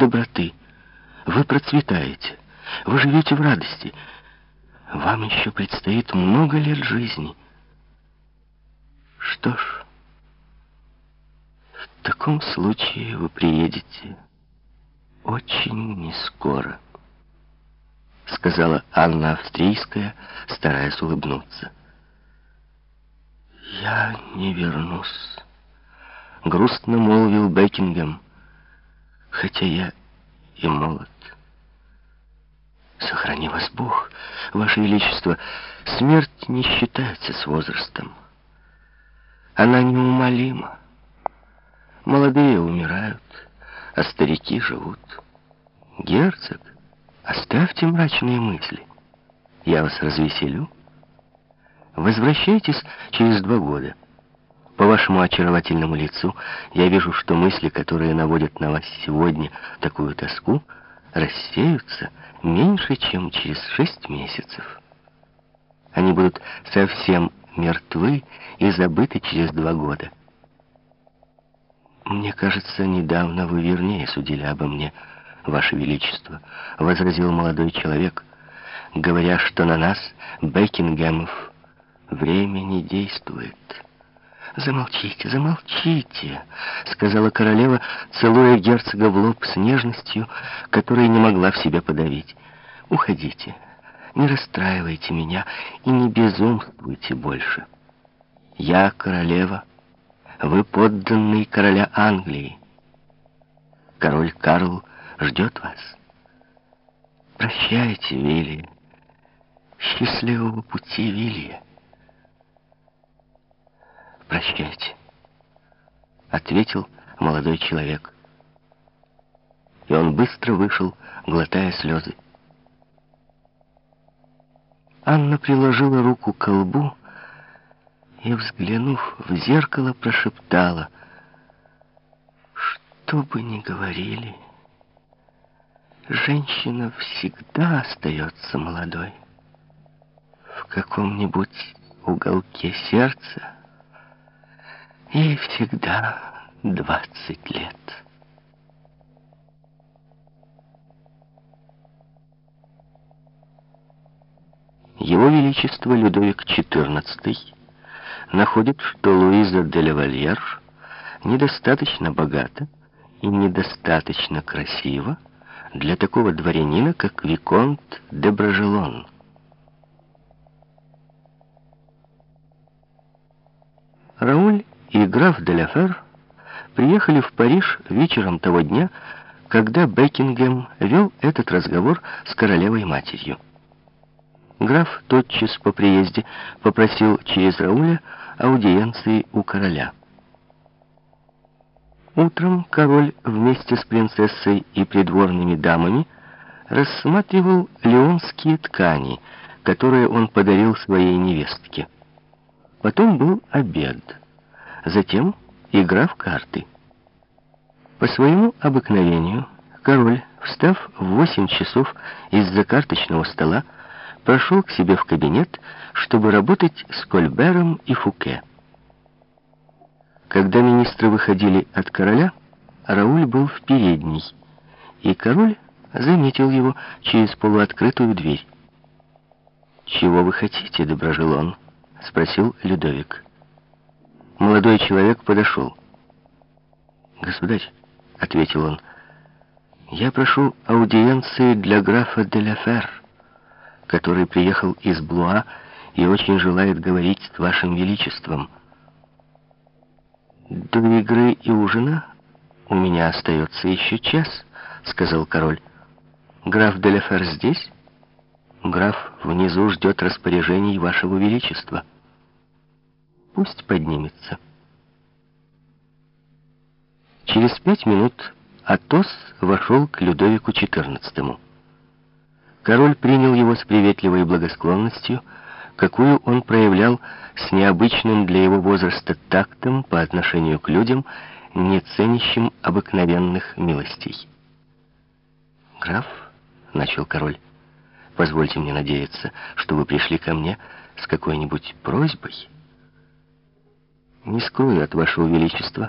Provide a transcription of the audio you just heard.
доброты. Вы процветаете. Вы живете в радости. Вам еще предстоит много лет жизни. Что ж, в таком случае вы приедете очень нескоро, сказала Анна Австрийская, стараясь улыбнуться. «Я не вернусь», — грустно молвил Бекингем, «хотя я и молод». «Сохрани вас Бог, Ваше Величество, смерть не считается с возрастом. Она неумолима. Молодые умирают, а старики живут. Герцог, оставьте мрачные мысли. Я вас развеселю». Возвращайтесь через два года. По вашему очаровательному лицу я вижу, что мысли, которые наводят на вас сегодня такую тоску, рассеются меньше, чем через шесть месяцев. Они будут совсем мертвы и забыты через два года. «Мне кажется, недавно вы вернее судили обо мне, Ваше Величество», — возразил молодой человек, говоря, что на нас, Бекингемов, Время не действует. «Замолчите, замолчите», — сказала королева, целуя герцога в лоб с нежностью, которой не могла в себе подавить. «Уходите, не расстраивайте меня и не безумствуйте больше. Я королева, вы подданный короля Англии. Король Карл ждет вас. Прощайте, Вилли. Счастливого пути, Вилли. «Прощайте», — ответил молодой человек. И он быстро вышел, глотая слезы. Анна приложила руку к колбу и, взглянув в зеркало, прошептала, «Что бы ни говорили, женщина всегда остается молодой. В каком-нибудь уголке сердца Ей всегда двадцать лет. Его Величество Людовик XIV находит, что Луиза де Левальер недостаточно богата и недостаточно красива для такого дворянина, как Виконт де Бражелон. Рауль и граф Деляфер приехали в Париж вечером того дня, когда Бекингем вел этот разговор с королевой-матерью. Граф тотчас по приезде попросил через Рауля аудиенции у короля. Утром король вместе с принцессой и придворными дамами рассматривал леонские ткани, которые он подарил своей невестке. Потом был обед. Затем игра в карты. По своему обыкновению король, встав в восемь часов из-за карточного стола, прошел к себе в кабинет, чтобы работать с Кольбером и Фуке. Когда министры выходили от короля, Рауль был в передней, и король заметил его через полуоткрытую дверь. «Чего вы хотите, Доброжелон?» — спросил Людовик. Молодой человек подошел. «Государь», — ответил он, — «я прошу аудиенции для графа де ла Фер, который приехал из Блуа и очень желает говорить с вашим величеством». «До игры и ужина у меня остается еще час», — сказал король. «Граф де ла Фер здесь?» «Граф внизу ждет распоряжений вашего величества». Пусть поднимется. Через пять минут Атос вошел к Людовику XIV. Король принял его с приветливой благосклонностью, какую он проявлял с необычным для его возраста тактом по отношению к людям, не ценящим обыкновенных милостей. «Граф», — начал король, — «позвольте мне надеяться, что вы пришли ко мне с какой-нибудь просьбой». Не скрою от вашего величества,